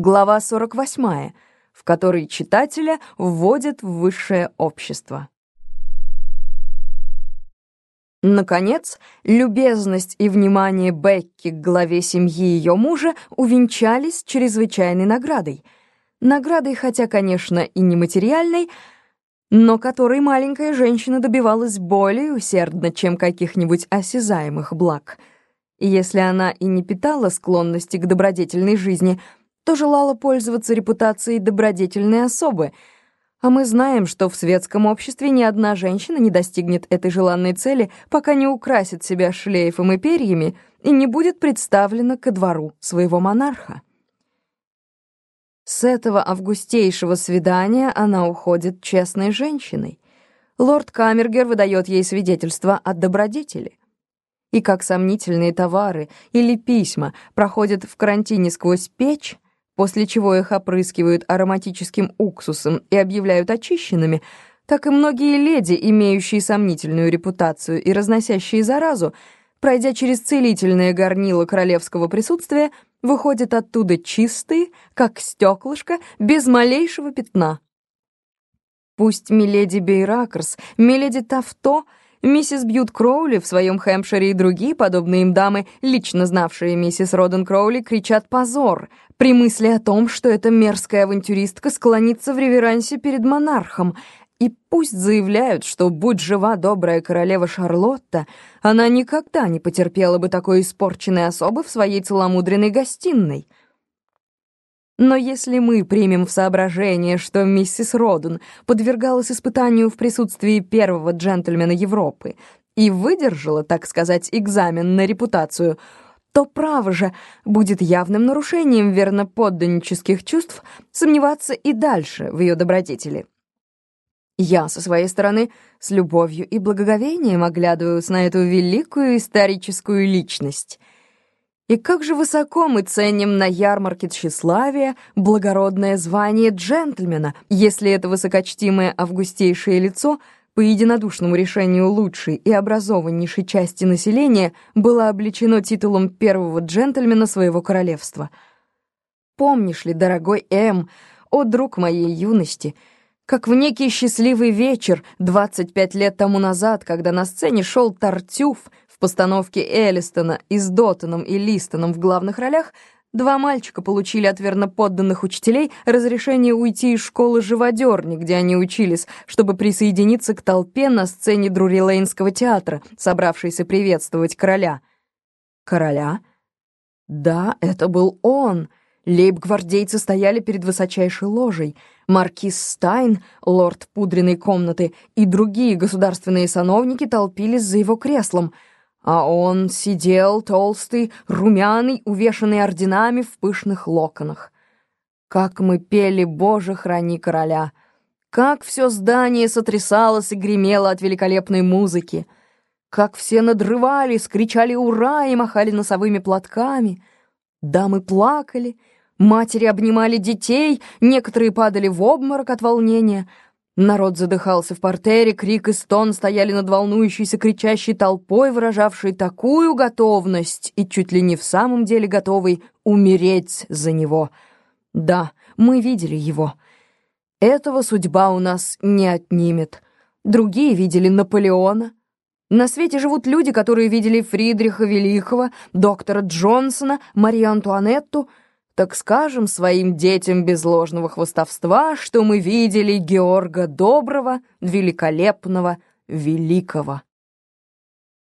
Глава 48, в которой читателя вводят в высшее общество. Наконец, любезность и внимание Бекки к главе семьи ее мужа увенчались чрезвычайной наградой. Наградой, хотя, конечно, и нематериальной, но которой маленькая женщина добивалась более усердно, чем каких-нибудь осязаемых благ. Если она и не питала склонности к добродетельной жизни — то желала пользоваться репутацией добродетельной особы, а мы знаем, что в светском обществе ни одна женщина не достигнет этой желанной цели, пока не украсит себя шлейфом и перьями и не будет представлена ко двору своего монарха. С этого августейшего свидания она уходит честной женщиной. Лорд Камергер выдает ей свидетельство от добродетели. И как сомнительные товары или письма проходят в карантине сквозь печь, после чего их опрыскивают ароматическим уксусом и объявляют очищенными, так и многие леди, имеющие сомнительную репутацию и разносящие заразу, пройдя через целительное горнило королевского присутствия, выходят оттуда чистые, как стеклышко, без малейшего пятна. Пусть миледи Бейракерс, миледи Тафто — Миссис Бьют Кроули в своем Хэмпшире и другие подобные им дамы, лично знавшие миссис Роден Кроули, кричат «позор» при мысли о том, что эта мерзкая авантюристка склонится в реверансе перед монархом, и пусть заявляют, что, будь жива добрая королева Шарлотта, она никогда не потерпела бы такой испорченной особы в своей целомудренной гостиной — но если мы примем в соображение, что миссис Роден подвергалась испытанию в присутствии первого джентльмена Европы и выдержала, так сказать, экзамен на репутацию, то, право же, будет явным нарушением верноподданнических чувств сомневаться и дальше в ее добродетели. Я, со своей стороны, с любовью и благоговением оглядываюсь на эту великую историческую личность — и как же высоко мы ценим на ярмарке тщеславия благородное звание джентльмена, если это высокочтимое августейшее лицо по единодушному решению лучшей и образованнейшей части населения было облечено титулом первого джентльмена своего королевства. Помнишь ли, дорогой М, о друг моей юности, как в некий счастливый вечер 25 лет тому назад, когда на сцене шел Тартюф в постановке Элистона и с Доттоном и Листоном в главных ролях два мальчика получили от верноподданных учителей разрешение уйти из школы живодерни, где они учились, чтобы присоединиться к толпе на сцене Друрилейнского театра, собравшейся приветствовать короля. Короля? Да, это был он. Лейб-гвардейцы стояли перед высочайшей ложей. Маркиз Стайн, лорд пудренной комнаты, и другие государственные сановники толпились за его креслом — а он сидел толстый, румяный, увешанный орденами в пышных локонах. Как мы пели «Боже, храни короля!» Как все здание сотрясалось и гремело от великолепной музыки! Как все надрывались, кричали «Ура!» и махали носовыми платками! Дамы плакали, матери обнимали детей, некоторые падали в обморок от волнения — Народ задыхался в портере, крик и стон стояли над волнующейся кричащей толпой, выражавшей такую готовность и чуть ли не в самом деле готовой умереть за него. Да, мы видели его. Этого судьба у нас не отнимет. Другие видели Наполеона. На свете живут люди, которые видели Фридриха Великого, доктора Джонсона, Марию Антуанетту — так скажем своим детям без ложного хвостовства, что мы видели Георга Доброго, великолепного, великого.